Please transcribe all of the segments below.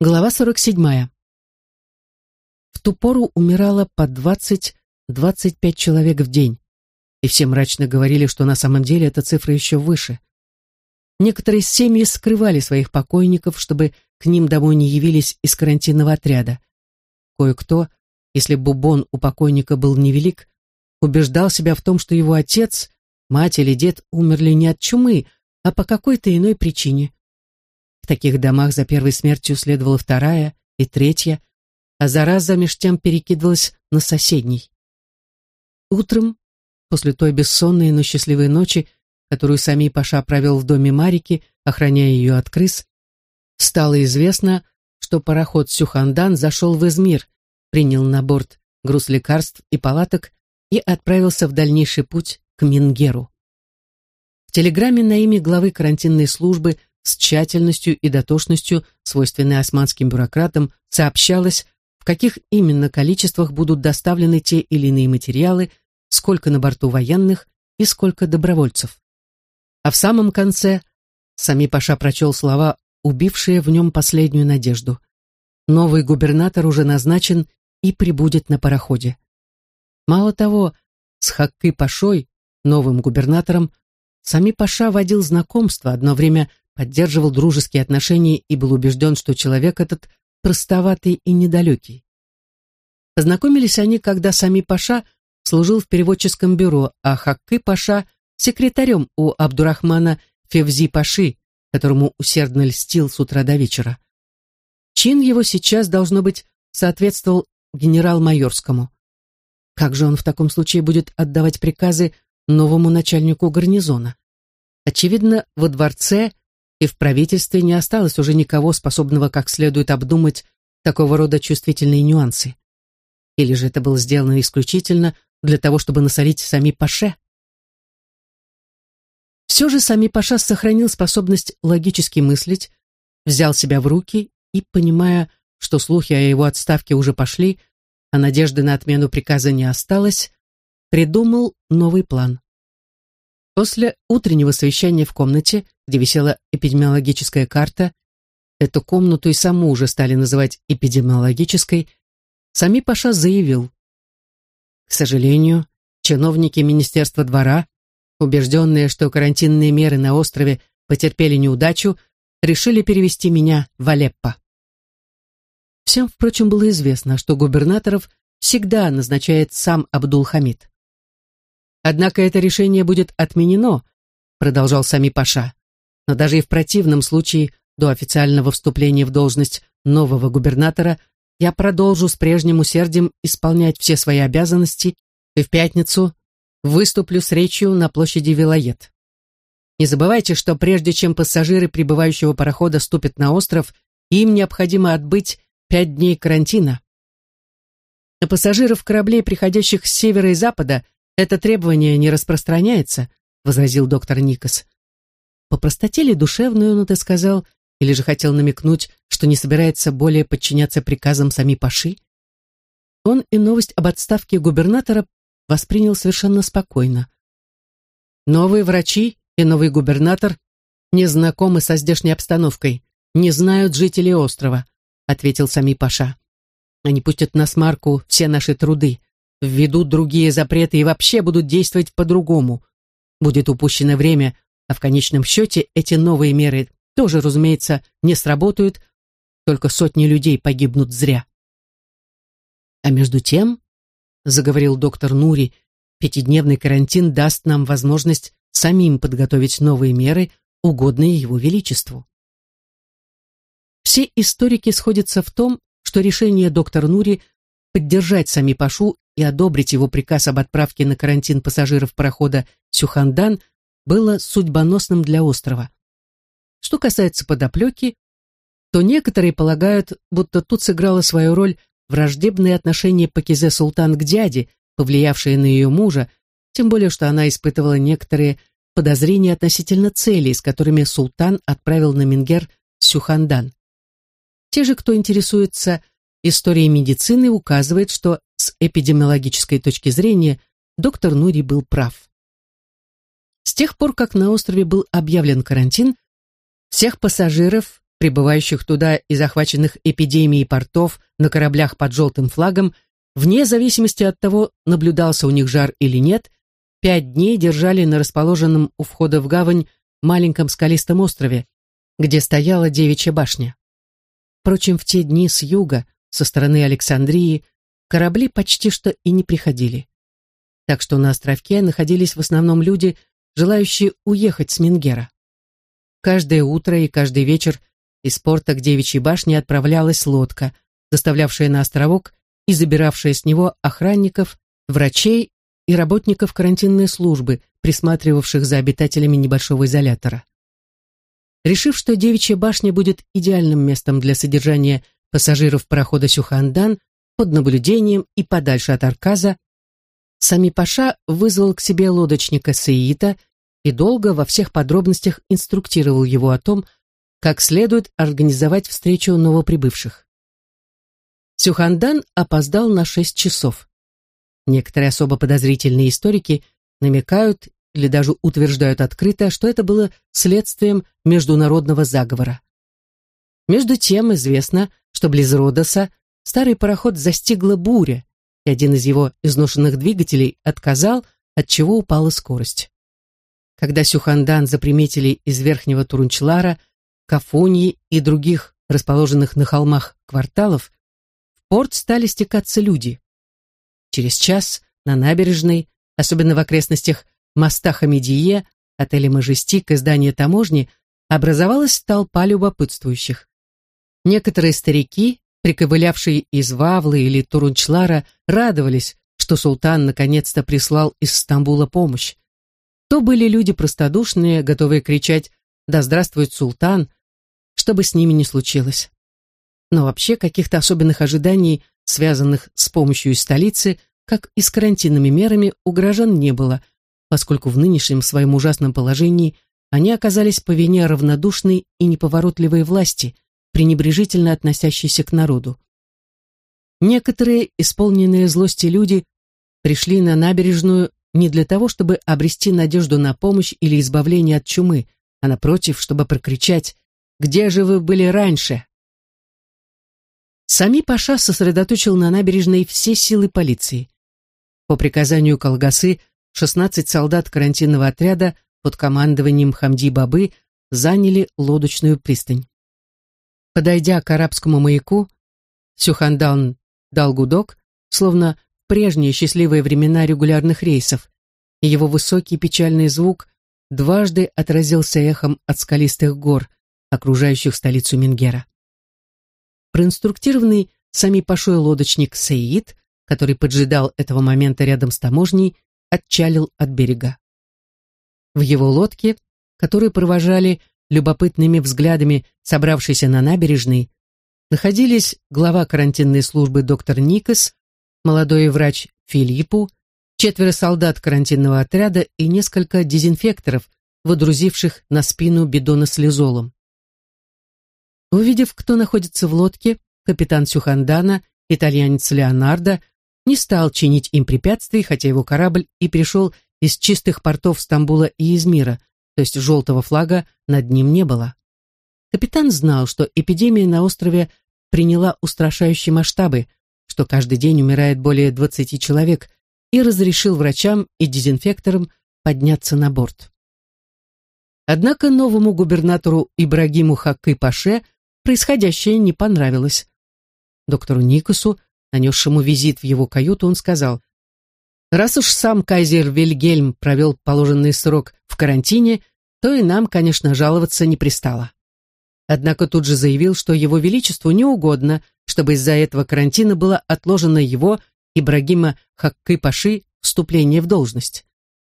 Глава 47. В ту пору умирало по 20-25 человек в день, и все мрачно говорили, что на самом деле эта цифра еще выше. Некоторые семьи скрывали своих покойников, чтобы к ним домой не явились из карантинного отряда. Кое-кто, если бубон у покойника был невелик, убеждал себя в том, что его отец, мать или дед умерли не от чумы, а по какой-то иной причине. В таких домах за первой смертью следовала вторая и третья, а зараза меж тем перекидывалась на соседний. Утром, после той бессонной, но счастливой ночи, которую сами Паша провел в доме Марики, охраняя ее от крыс, стало известно, что пароход Сюхандан зашел в Измир, принял на борт груз лекарств и палаток и отправился в дальнейший путь к Мингеру. В телеграмме на имя главы карантинной службы с тщательностью и дотошностью, свойственной османским бюрократам, сообщалось, в каких именно количествах будут доставлены те или иные материалы, сколько на борту военных и сколько добровольцев. А в самом конце сами Паша прочел слова, убившие в нем последнюю надежду. Новый губернатор уже назначен и прибудет на пароходе. Мало того, с Хаккы Пашой, новым губернатором, сами Паша водил знакомство, одно время поддерживал дружеские отношения и был убежден, что человек этот простоватый и недалекий. Познакомились они, когда сами Паша служил в переводческом бюро, а Хаккы Паша — секретарем у Абдурахмана Февзи Паши, которому усердно льстил с утра до вечера. Чин его сейчас, должно быть, соответствовал генерал-майорскому. Как же он в таком случае будет отдавать приказы новому начальнику гарнизона? Очевидно, во дворце и в правительстве не осталось уже никого, способного как следует обдумать такого рода чувствительные нюансы. Или же это было сделано исключительно для того, чтобы насолить сами Паше? Все же сами Паша сохранил способность логически мыслить, взял себя в руки и, понимая, что слухи о его отставке уже пошли, а надежды на отмену приказа не осталось, придумал новый план. После утреннего совещания в комнате, где висела эпидемиологическая карта, эту комнату и саму уже стали называть эпидемиологической, сами Паша заявил. К сожалению, чиновники Министерства двора, убежденные, что карантинные меры на острове потерпели неудачу, решили перевести меня в Алеппо. Всем, впрочем, было известно, что губернаторов всегда назначает сам Абдул-Хамид. Однако это решение будет отменено, продолжал сами Паша. Но даже и в противном случае, до официального вступления в должность нового губернатора, я продолжу с прежним усердием исполнять все свои обязанности и в пятницу выступлю с речью на площади Вилает. Не забывайте, что прежде чем пассажиры прибывающего парохода ступят на остров, им необходимо отбыть пять дней карантина. На пассажиров кораблей, приходящих с севера и запада, это требование не распространяется, возразил доктор Никос. По простоте ли душевную он это сказал, или же хотел намекнуть, что не собирается более подчиняться приказам сами Паши? Он и новость об отставке губернатора воспринял совершенно спокойно. Новые врачи и новый губернатор не знакомы со здешней обстановкой, не знают жители острова, ответил сами Паша. Они пустят на смарку все наши труды введут другие запреты и вообще будут действовать по-другому. Будет упущено время, а в конечном счете эти новые меры тоже, разумеется, не сработают, только сотни людей погибнут зря. А между тем, заговорил доктор Нури, пятидневный карантин даст нам возможность самим подготовить новые меры, угодные его величеству. Все историки сходятся в том, что решение доктора Нури поддержать сами Пашу и одобрить его приказ об отправке на карантин пассажиров парохода Сюхандан было судьбоносным для острова. Что касается подоплеки, то некоторые полагают, будто тут сыграла свою роль враждебные отношения Пакизе Султан к дяде, повлиявшие на ее мужа, тем более что она испытывала некоторые подозрения относительно целей, с которыми султан отправил на Мингер Сюхандан. Те же, кто интересуется историей медицины, указывает, что с эпидемиологической точки зрения доктор Нури был прав. С тех пор, как на острове был объявлен карантин, всех пассажиров, прибывающих туда и захваченных эпидемией портов на кораблях под желтым флагом, вне зависимости от того, наблюдался у них жар или нет, пять дней держали на расположенном у входа в гавань маленьком скалистом острове, где стояла девичья башня. Впрочем, в те дни с юга, со стороны Александрии, корабли почти что и не приходили. Так что на островке находились в основном люди, желающие уехать с Мингера. Каждое утро и каждый вечер из порта к Девичьей башне отправлялась лодка, доставлявшая на островок и забиравшая с него охранников, врачей и работников карантинной службы, присматривавших за обитателями небольшого изолятора. Решив, что Девичья башня будет идеальным местом для содержания пассажиров парохода Сюхандан под наблюдением и подальше от Арказа, Сами Паша вызвал к себе лодочника Саита и долго во всех подробностях инструктировал его о том, как следует организовать встречу новоприбывших. Сюхандан опоздал на шесть часов. Некоторые особо подозрительные историки намекают или даже утверждают открыто, что это было следствием международного заговора. Между тем известно, что близ Родоса старый пароход застигла буря, и один из его изношенных двигателей отказал, от чего упала скорость. Когда Сюхандан заприметили из верхнего Турунчлара, Кафуньи и других расположенных на холмах кварталов, в порт стали стекаться люди. Через час на набережной, особенно в окрестностях моста Хамедие, отеля «Мажестик» и здания таможни, образовалась толпа любопытствующих. Некоторые старики, приковылявшие из Вавлы или Турунчлара, радовались, что султан наконец-то прислал из Стамбула помощь. То были люди простодушные, готовые кричать «Да здравствует султан!», что бы с ними ни случилось. Но вообще каких-то особенных ожиданий, связанных с помощью из столицы, как и с карантинными мерами, у горожан не было – поскольку в нынешнем своем ужасном положении они оказались по вине равнодушной и неповоротливой власти, пренебрежительно относящейся к народу. Некоторые, исполненные злости люди, пришли на набережную не для того, чтобы обрести надежду на помощь или избавление от чумы, а напротив, чтобы прокричать «Где же вы были раньше?» Сами Паша сосредоточил на набережной все силы полиции. По приказанию Колгасы 16 солдат карантинного отряда под командованием Хамди Бабы заняли лодочную пристань. Подойдя к арабскому маяку, Сюхандан дал гудок, словно прежние счастливые времена регулярных рейсов, и его высокий печальный звук дважды отразился эхом от скалистых гор, окружающих столицу Мингера. Проинструктированный сами пошой лодочник Саид, который поджидал этого момента рядом с таможней, отчалил от берега. В его лодке, которую провожали любопытными взглядами собравшиеся на набережной, находились глава карантинной службы доктор Никас, молодой врач Филиппу, четверо солдат карантинного отряда и несколько дезинфекторов, водрузивших на спину бидоны с лизолом. Увидев, кто находится в лодке, капитан Сюхандана, итальянец Леонардо, не стал чинить им препятствий, хотя его корабль и пришел из чистых портов Стамбула и Измира, то есть желтого флага над ним не было. Капитан знал, что эпидемия на острове приняла устрашающие масштабы, что каждый день умирает более 20 человек, и разрешил врачам и дезинфекторам подняться на борт. Однако новому губернатору Ибрагиму Хакы-Паше происходящее не понравилось. Доктору Никосу нанесшему визит в его каюту, он сказал, «Раз уж сам кайзер Вильгельм провел положенный срок в карантине, то и нам, конечно, жаловаться не пристало». Однако тут же заявил, что его величеству не угодно, чтобы из-за этого карантина было отложено его, Ибрагима Хаккы-Паши, вступление в должность.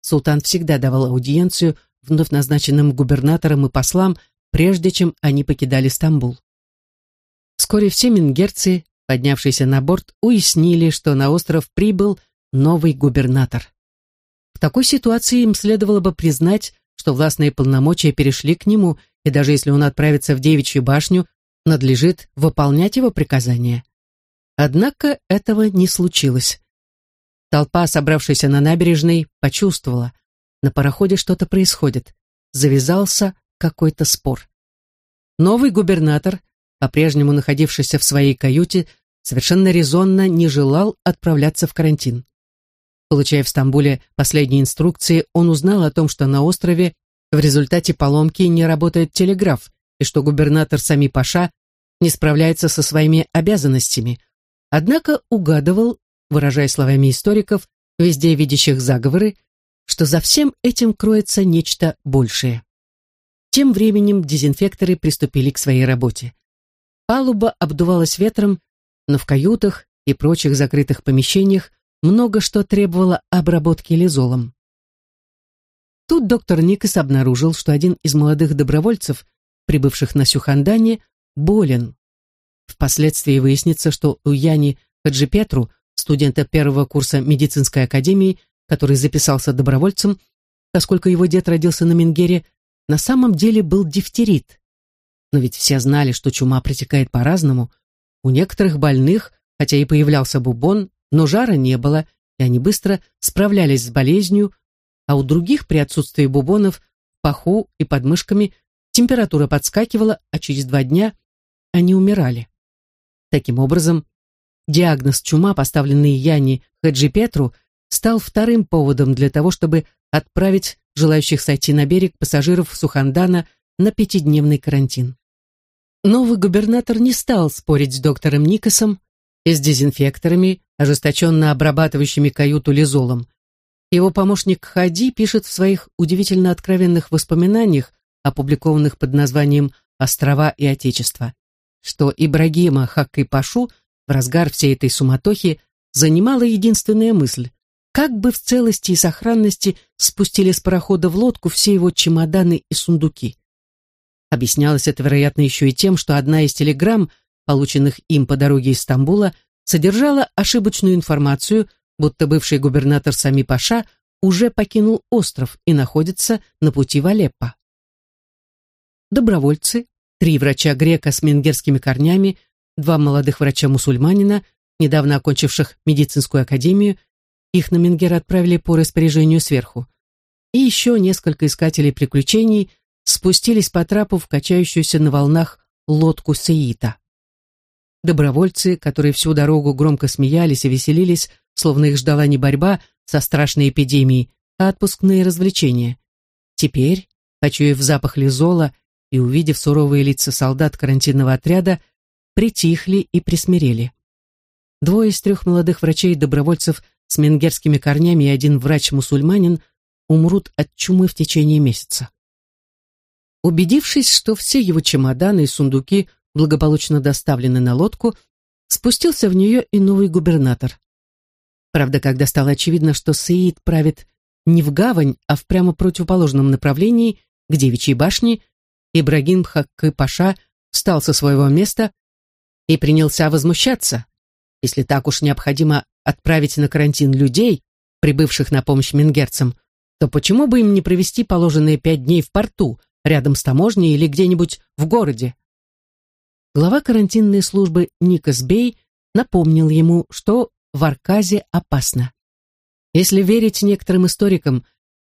Султан всегда давал аудиенцию вновь назначенным губернаторам и послам, прежде чем они покидали Стамбул. Вскоре все мингерцы поднявшиеся на борт, уяснили, что на остров прибыл новый губернатор. В такой ситуации им следовало бы признать, что властные полномочия перешли к нему, и даже если он отправится в Девичью башню, надлежит выполнять его приказания. Однако этого не случилось. Толпа, собравшаяся на набережной, почувствовала, на пароходе что-то происходит. Завязался какой-то спор. новый губернатор, по-прежнему находившийся в своей каюте, совершенно резонно не желал отправляться в карантин. Получая в Стамбуле последние инструкции, он узнал о том, что на острове в результате поломки не работает телеграф, и что губернатор Сами Паша не справляется со своими обязанностями. Однако угадывал, выражая словами историков, везде видящих заговоры, что за всем этим кроется нечто большее. Тем временем дезинфекторы приступили к своей работе. Палуба обдувалась ветром, но в каютах и прочих закрытых помещениях много что требовало обработки лизолом. Тут доктор Никас обнаружил, что один из молодых добровольцев, прибывших на Сюхандане, болен. Впоследствии выяснится, что у Яни Хаджипетру, студента первого курса медицинской академии, который записался добровольцем, поскольку его дед родился на Менгере, на самом деле был дифтерит. Но ведь все знали, что чума протекает по-разному. У некоторых больных, хотя и появлялся бубон, но жара не было, и они быстро справлялись с болезнью, а у других при отсутствии бубонов в паху и подмышками температура подскакивала, а через два дня они умирали. Таким образом, диагноз чума, поставленный Яне Хаджи Петру, стал вторым поводом для того, чтобы отправить желающих сойти на берег пассажиров Сухандана на пятидневный карантин. Новый губернатор не стал спорить с доктором Никосом и с дезинфекторами, ожесточенно обрабатывающими каюту лизолом. Его помощник Хади пишет в своих удивительно откровенных воспоминаниях, опубликованных под названием «Острова и Отечество», что Ибрагима Хакки-Пашу в разгар всей этой суматохи занимала единственная мысль как бы в целости и сохранности спустили с парохода в лодку все его чемоданы и сундуки. Объяснялось это, вероятно, еще и тем, что одна из телеграмм, полученных им по дороге из Стамбула, содержала ошибочную информацию, будто бывший губернатор Сами Паша уже покинул остров и находится на пути в Алеппо. Добровольцы, три врача-грека с менгерскими корнями, два молодых врача-мусульманина, недавно окончивших медицинскую академию, их на Менгер отправили по распоряжению сверху. И еще несколько искателей приключений спустились по трапу в качающуюся на волнах лодку Сеита. Добровольцы, которые всю дорогу громко смеялись и веселились, словно их ждала не борьба со страшной эпидемией, а отпускные развлечения. Теперь, почуяв запах лизола и увидев суровые лица солдат карантинного отряда, притихли и присмирели. Двое из трех молодых врачей-добровольцев с менгерскими корнями и один врач-мусульманин умрут от чумы в течение месяца. Убедившись, что все его чемоданы и сундуки благополучно доставлены на лодку, спустился в нее и новый губернатор. Правда, когда стало очевидно, что Саид правит не в гавань, а в прямо противоположном направлении, к Девичьей башне, Ибрагим Хаккы-Паша встал со своего места и принялся возмущаться. Если так уж необходимо отправить на карантин людей, прибывших на помощь мингерцам, то почему бы им не провести положенные пять дней в порту, рядом с таможней или где-нибудь в городе? Глава карантинной службы Никас Бей напомнил ему, что в Арказе опасно. Если верить некоторым историкам,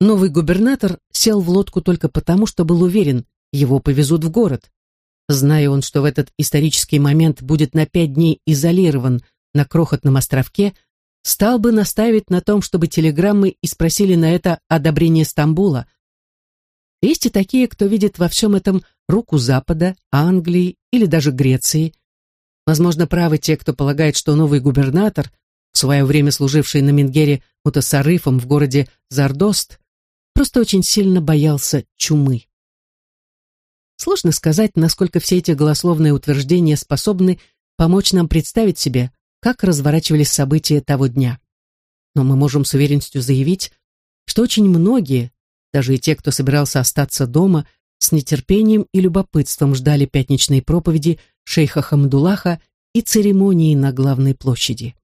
новый губернатор сел в лодку только потому, что был уверен, его повезут в город. Зная он, что в этот исторический момент будет на пять дней изолирован на крохотном островке, стал бы наставить на том, чтобы телеграммы и спросили на это одобрение Стамбула. Есть и такие, кто видит во всем этом руку Запада, Англии или даже Греции. Возможно, правы те, кто полагает, что новый губернатор, в свое время служивший на Менгере мутасарыфом в городе Зардост, просто очень сильно боялся чумы. Сложно сказать, насколько все эти голословные утверждения способны помочь нам представить себе, как разворачивались события того дня. Но мы можем с уверенностью заявить, что очень многие, даже и те, кто собирался остаться дома, с нетерпением и любопытством ждали пятничной проповеди шейха Хамдулаха и церемонии на главной площади.